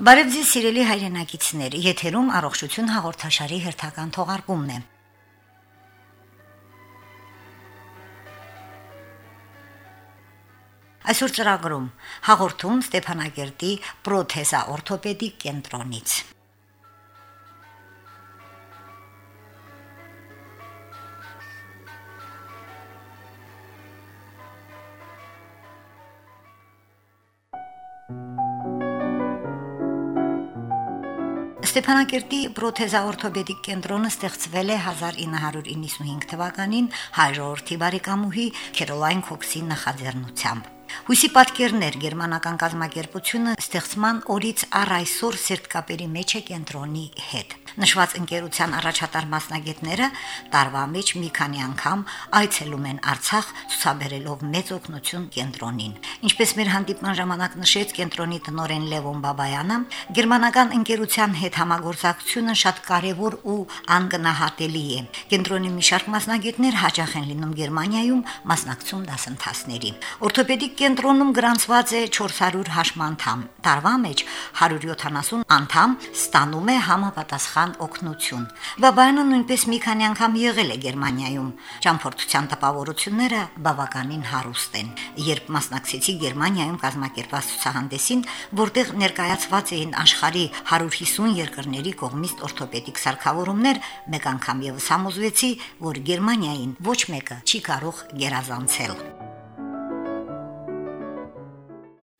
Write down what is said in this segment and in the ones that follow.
Բարև ձեզ սիրելի հայրենակիցներ, եթերում առողջություն հաղորդաշարի հերթական թողարկումն է։ Այսօր ծրագրում հաղորդում Ստեփանագերտի պրոթեզա օրթոպեդիկ կենտրոնից։ Ստեփանակերտի պրոթեզաօրթոպեդիկ կենտրոնը ստեղծվել է 1995 թվականին հայ ժողովրդի բարեկամուհի Քերոլայն Քոքսի նախաձեռնությամբ։ Հույսի պատկերներ գերմանական կազմակերպությունը ստեղծման օրից առ այսօր սերտկապերի մեջ է կենտրոնի հետ։ Նշված ընկերության առաջատար մասնագետները տարվա մեջ մի քանի անգամ այցելում են Արցախ, ցուցաբերելով մեծ օգնություն կենտրոնին։ Ինչպես մեր հանդիպման ժամանակ նշեց կենտրոնի տնօրեն Լևոն Բաբայանը, գերմանական ընկերության հետ համագործակցությունը շատ կարևոր ու անգնահատելի է։ Կենտրոնի մի շարք մասնագետներ հաճախ են լինում Գերմանիայում մասնակցում դասընթացների։ Օրթոպեդիկ կենտրոնում գրանցված է 400 հաշմանդամ։ Տարվա մեջ 170 անդամ ստանում է համապատասխան օգնություն։ Բաբայանը նույնպես մի քանի անգամ եղել է Գերմանիայում։ Ճամփորդության տպավորությունները բավականին հարուստ են։ Երբ մասնակցեցի Գերմանիայում կազմակերպված ցուցահանդեսին, որտեղ ներկայացված էին աշխարի 150 երկրների կողմից օրթոպեդիկ սարքավորումներ, մեկ անգամ եւս համոզվեցի, որ Գերմանիային ոչ մեկը չի կարող գերազանցել։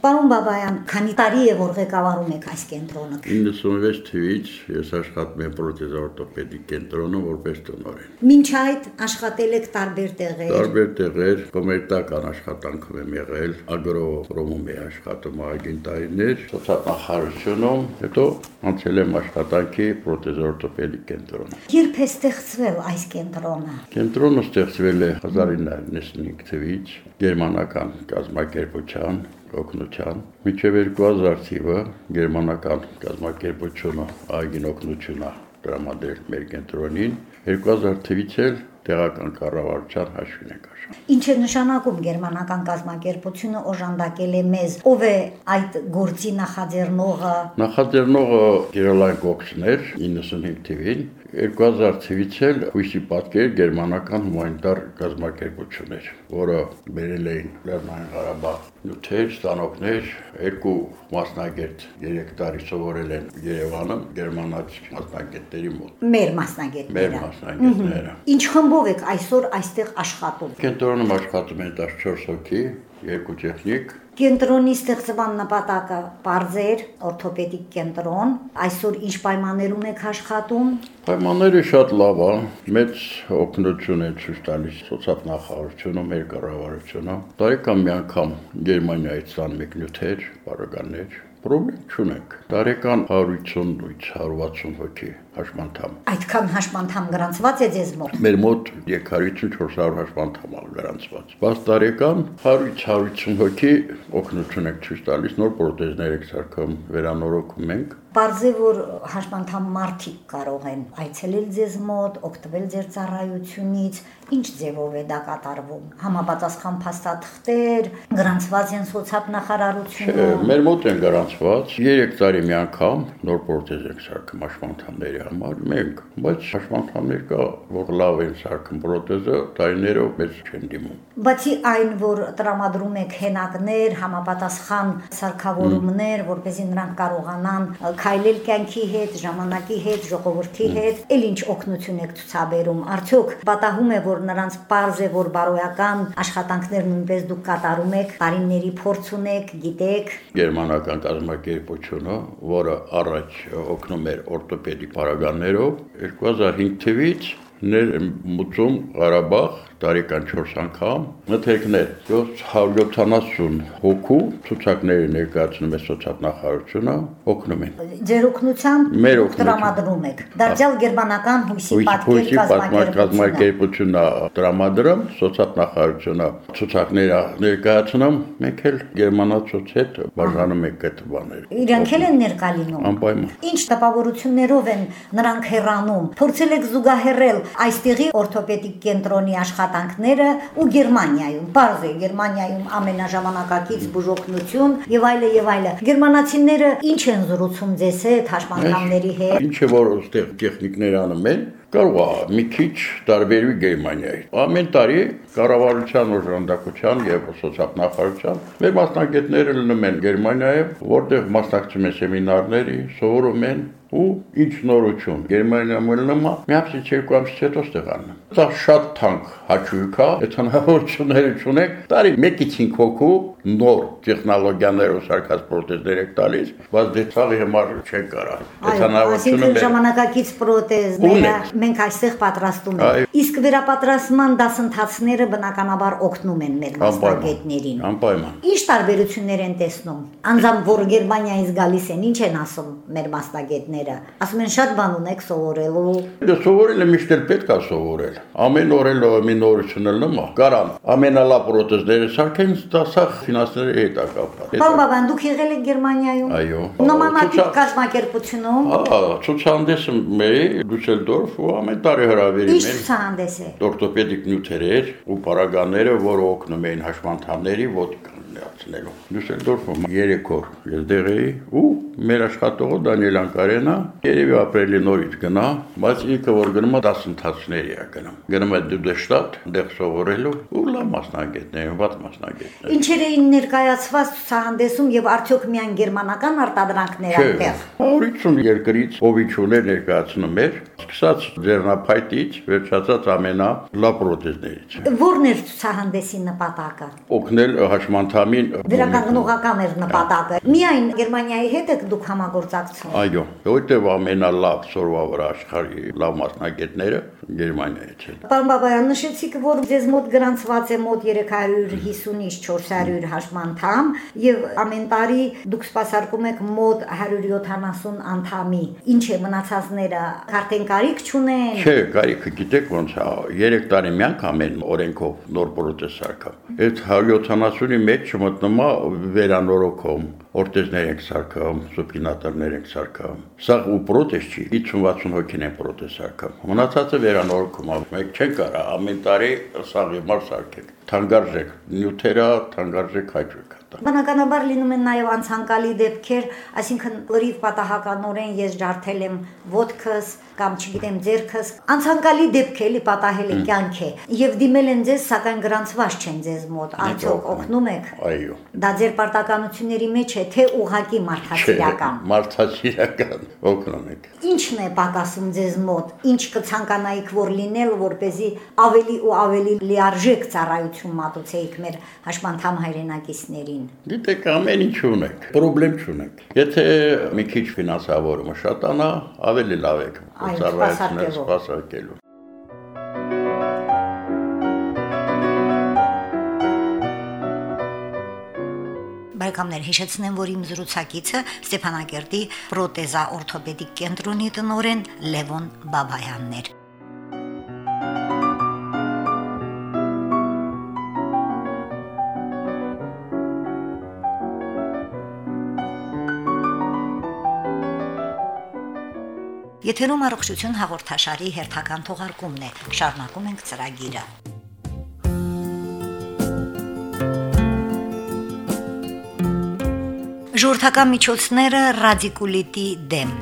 Պարոն Բաբայան, քանի տարի է որ ղեկավարում եք այս կենտրոնը։ 96 թվականից ես աշխատում եմ պրոթեզաօրթոպեդիկ կենտրոնում որպես տնօրեն։ Մինչ այդ աշխատել եք տարբեր տեղեր։ Տարբեր տեղեր, կոմերտական աշխատանքում եմ եղել, ագրոպրոմում եմ աշխատում ագին տարիներ, սոցիալնախարարությունում, հետո անցել եմ աշխատանքի պրոթեզաօրթոպեդիկ կենտրոնում։ Երբ է ստեղծվել այս կենտրոնը։ Կենտրոնը ստեղծվել է 1995 թվականից գերմանական կազմակերպության օգնության միջև 2000 թիվը գերմանական կազմակերպությունը այգին օգնությունը դրամադրել մեր կենտրոնին 2000 թվից էլ տեղական կառավարության հաշվին ենք աշխատում։ Ինչ է նշանակում գերմանական կազմակերպությունը օժանդակել է մեզ։ Ով է այդ գործի նախաձեռնողը։ Նախաձեռնողը Գերոլայն Կոքսներ 95 թվին 2000 թվից էլ հույսի պատկեր գերմանական հումանիտար կազմակերպություններ, որը բերել էին Լեռնային Ղարաբաղ նյութեր, ստանոքներ, երկու մասնագետ 3 տարի սովորել են Երևանում գերմանացի մասնագետների մոտ։ Մեր մասնագետները։ Մեր մասնագետները։ Ինչ խմբով եք այսօր այստեղ աշխատում։ Կենտրոնում աշխատում են 14 հոգի, երկու տեխնիկ, Կենտրոնի ստեղծման նպատակը բարձր օրթոպեդիկ կենտրոն այսօր ինչ պայմաններում եք աշխատում Պայմանները շատ լավ է մեծ օգնություն է ցույց տալիս սոցիալնախարարությունը մեր կառավարությունը տարեկան մի անգամ Գերմանիայից տան մեկ նյութեր, բարականներ Պրոբլեմ չունենք։ Տարեկան 150-160 հոգի հաշմանդամ։ Այդքան հաշմանդամ գրանցված է ձեզ մոտ։ Մեր մոտ 350-400 հաշմանդամ ալ գրանցված։ Բայց տարեկան 100-150 հոգի օգնություն եք ցույց տալիս, նոր պրոթեզներ եք սարքում, վերանորոգում ենք Բարձե որ հաշմանդամ մարդիկ կարող են այցելել ձեզ մոտ, օգտվել ձեր ծառայությունից, ինչ ձևով է դա կատարվում։ Համապատասխան փաստաթղթեր, գրանցված են սոցիալնախարարությունում։ Մեր մոտ են գրանցված 3 տարի մի անգամ նոր պրոթեզ եք սարքում հաշմանդամների համար մենք, բայց հաշմանդամներ կա, որ լավ են սարքում պրոթեզը, տարիներով մեծ չեն դիմում։ Բացի այն, որ տրամադրում եք հենակներ, համապատասխան սարքավորումներ, որպեսզի նրանք կարողանան քայլել կյանքի հետ, ժամանակի հետ, ժողովրդի հետ, ել ինչ օգնություն եք ցուցաբերում։ Արդյոք պատահում է, որ նրանց པարզ է, որ բարոյական աշխատանքներ նույնպես դուք կատարում եք, տարիների փորձ ունեք, գիտեք։ Գերմանական կազմակերպությունը, որը առաջ օգնում էր օրթոպեդիկ բարագաններով 2005 թվականից ներ մուծում Ղարաբաղ տարեկան 4 անգամ մթերքներ 770 հոգու ցուցակների ներկայացնում է սոցիալնախարարությունը օգնում են ձեր օգնությամբ տրամադրում եք դարձյալ գերմանական հույսի պատկեր կազմակերպությունն տրամադրում սոցիալնախարարությունը ցուցակները ներկայացնում մենք էլ գերմանացուց հետ բաժանում ենք այդ բաները իրանք էլ են ներկա լինում անպայման ինչ տպավորություններով են նրանք հեռանում փորձել եք զուգահեռել այստեղի օրթոպեդիկ կենտրոնի աշխատանքը աշխատանքները ու Գերմանիայում, բարձ է Գերմանիայում ամենաժամանակակից բուժօգնություն եւ այլը եւ այլը։ Գերմանացիները ինչ են զրուցում ձեզ հետ, հաշմանդամների հետ։ Ինչ է որ այստեղ տեխնիկներ անում են, կարող է մի քիչ տարբերվի Գերմանիայի։ Ամեն տարի կառավարության օժանդակության եւ սոցիալ-նախարարության մեր մասնագետները լինում են Գերմանիայում, որտեղ մասնակցում են սեմինարների, սովորում են ու ինչ նորություն Գերմանիայում ելնում է մի ամսից երկու ամսից հետո ստեղանում դա շատ թանկ հաճույք է այդ հնարավորությունները ունեք տարի 1-ից 5 հոգու նոր տեխնոլոգիաներով սարքած պրոթեզներ եք տալիս բայց դե ցավի համար չեն կարա այդ հնարավորությունը ժամանակակից պրոթեզները մենք այստեղ պատրաստում ենք իսկ վերապատրաստման դասընթացները բնականաբար օգնում են մեր մասնագետներին անպայման ինչ տարբերություններ են տեսնում անձամբ որ Գերմանիայից գալիս են ինչ են ասում մեր մասնագետները ընկերները։ Ասում են շատ բան ունեք սովորելու։ Դե սովորելը միշտ էլ պետք է սովորել։ Ամեն օր էլ մի նորություն էլ նոմա։ Կարան ամենալավ պրոթեզները սարքեն, դասախ ֆինանսների հետ է կապված։ Պարոն Բաբան, դուք եղել եք Գերմանիայում։ Այո։ Նոմանատիպ կազմակերպությունում։ Հա, ցուցահանդեսը մեր Դուսելդորֆ ու ամեն տարի հրավիրում են։ Ինչ ցուցահանդես է։ Օրթոպեդիկ նյութերեր ու պարագաները, որը օգնում էին հաշմանդամների ոդկ ներկայացնելու։ Դուսելդորֆում 3 օր ես դեղ էի ու մեր աշխատողը Դանիել Անկարենը երևի ապրելի նորից գնա, բայց ինքը որ գնում է դասընթացների է գնում։ Գնում է Դուդեշտատ, դեղ սովորելու ու լավ մասնագետներ, ված մասնագետներ։ Ինչեր էին ներկայացված ցուցահանդեսում եւ արդյոք միայն գերմանական արտադրանքներ այնտեղ։ 50 երկրից ովիչուներ ներկայացնում էր, սկսած ձեռնափայտից, վերջացած ամենա լավ պրոթեզներից։ Որն էր ցուցահանդեսի նպատակը։ Օգնել հաշմանդամին վերականգնողական էր նպատակը։ Միայն Գերմանիայի հետ եք դուք համագործակցում։ Այո, որտեղ ամենալավ սորվա վրա աշխարհի լավ մասնագետները Գերմանիայից են։ Պարոն Բաբայան, նշեցիք, որ ձեզ մոտ գրանցված է մոտ 350-ից 400 հաշմանդամ եւ ամեն տարի դուք սպասարկում եք մոտ 170 անդամի։ Ինչ է մնացածները արդեն կարիք չունեն։ Չէ, կարիքը գիտեք ոնց է, 3 տարի մի անգամ են օրենքով նոր պրոթեզ սարքամ։ Այդ 170-ի մեջ չմտնում է վերանորոգում օրտեզներ ենք սարքում, սուպինատորներ ենք սարքում։ Սա ու պրոթեզ չի, 50-60 հոգին են պրոթեզ սարքում։ Մնացածը վերանորոգում, մեկ չեն կարա ամեն տարի սաղի մար սարքել։ Թանկարժեք նյութերա, թանկարժեք հաճույք Բնականաբար լինում են նաև անցանկալի դեպքեր, այսինքն լրիվ պատահականորեն ես ջարդել եմ ոդքս կամ չգիտեմ ձերքս, անցանկալի դեպք էլի պատահել է կյանք է եւ դիմել են ձեզ, սակայն գրանցված չեն ձեզ մոտ։ Արդյոք օգնում եք։ Այո։ Դա ձեր պարտականությունների մեջ է, թե ուղակի մարդասիրական։ Մարդասիրական օգնում եք։ Ինչն է պատասում ձեզ մոտ։ Ինչ կցանկանայիք որ լինել, որ เป զի ավելի ու ավելի լիարժեք ծառայություն մատուցեիք մեր հաշմանդամ հայրենակիցներին։ Գիտեք, ամեն ինչ ունեք, խնդրեմ չունեք։ Եթե մի քիչ ֆինանսավորումը շատանա, ավելի լավ է ծառայություններ սպասարկելու։ Բարեկամներ հիշեցնեմ, որ իմ զրուցակիցը Ստեփանակերտի պրոթեզա օրթոպեդիկ կենտրոնի տնօրեն Լևոն Բաբայանն էր։ Եթերում առողջություն հաղորդաշարի հերթական թողարկումն է։ Շարունակում ենք ծրագիրը։ Ժողովրդական միջոցները ռադիկուլիտի դեմ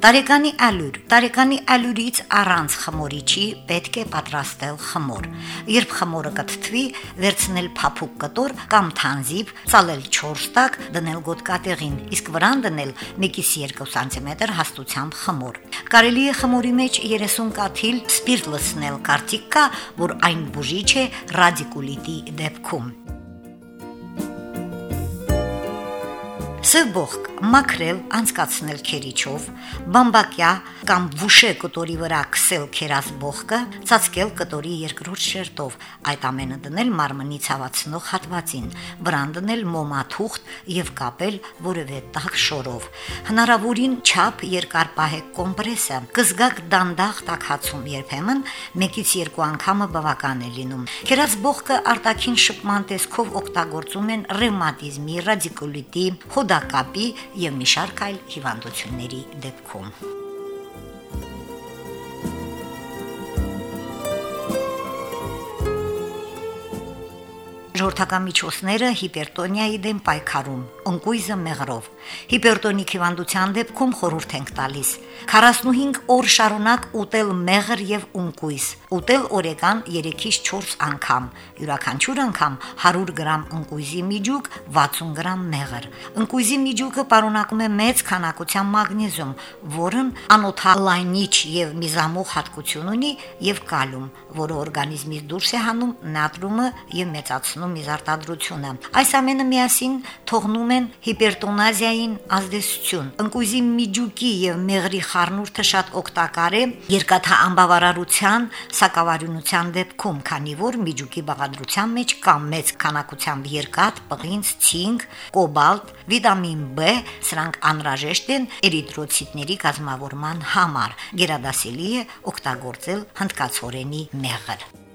Տարեկանի ալյուր։ Տարեկանի ալյուրից առանց խմորիչի պետք է պատրաստել խմոր։ Երբ խմորը կթթվի, վերցնել փափուկ կտոր կամ թանզիվ, ցալել 4 տակ, դնել գոտկատեղին, իսկ վրան դնել 1-ից 2 սանտիմետր հաստությամբ խմոր։ Կարելի է խմորի մեջ 30 կաթիլ սպիրտ լցնել, կարծիք կա, որ այն բուժիչ է ռադիկուլիտի դեպքում։ Սևբողք մաքրել, անցկացնել քերիչով, բամբակյա կամ վուշե կտորի վրա քսել քերած բողկը, ծածկել կտորի երկրորդ շերտով, այդ ամենը դնել մարմնի ցավացնող հատվածին, վրան դնել մոմաթուղթ եւ կապել որևէ տաք շորով։ Հնարավորին չափ երկար պահեք կոմպրեսը, կզգաք դանդաղ տակածում երբեմն 1-ից 2 անգամը բավական է լինում։ Քերած բողկը արտաքին շփման տեսքով օգտագործում են ռևմատիզմի, ռադիկուլիտի, հոդակապի եւ մի շարք այլ հիվանդությունների դեպքում։ ժողովրդական միջոցները հիպերտոնիայի դեմ պայքարում, ընկույզը մեղրով։ Հիպերտոնիկ հիվանդության դեպքում խորհուրդ ենք տալիս. 45 օր շարունակ ուտել մեղր եւ ունկույզ։ Ուտել օրեկան 3-ից 4 անգամ, յուրաքանչյուր անգամ 100 գրամ ընկույզի միջուկ, 60 գրամ մեղր։ Ընկույզի միջուկը պարունակում է մեծ քանակությամբ մագնեզիում, որն անոթալայնիչ եւ միզամուղ հատկություն ունի եւ կալիում, որը օրգանիզմից դուրս է հանում նատրիումը եւ մեծացնում իզարտադրությունը։ Այս ամենը միասին թողնում են հիպերտոնազիային ազդեցություն։ Ընկույզի միջուկի եւ մեղրի խառնուրդը շատ օգտակար է երկաթաանբավարարության սակավարյունության դեպքում, քանի որ միջուկի բաղադրության մեջ կա մեծ քանակությամբ երկաթ, պղինձ, ցինկ, կոբալտ, վիտամին B, սրանք անհրաժեշտ են էրիթրոցիտների կազմավորման համար։ Գերադասելի է օգտագործել հնդկացորենի մեղր։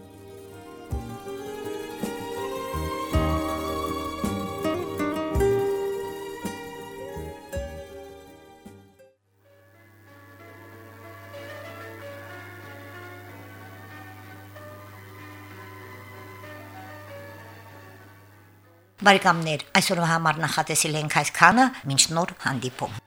Բարեկամներ, այսօրվա համար նախատեսել ենք այսքանը, մինչ նոր հանդիպում։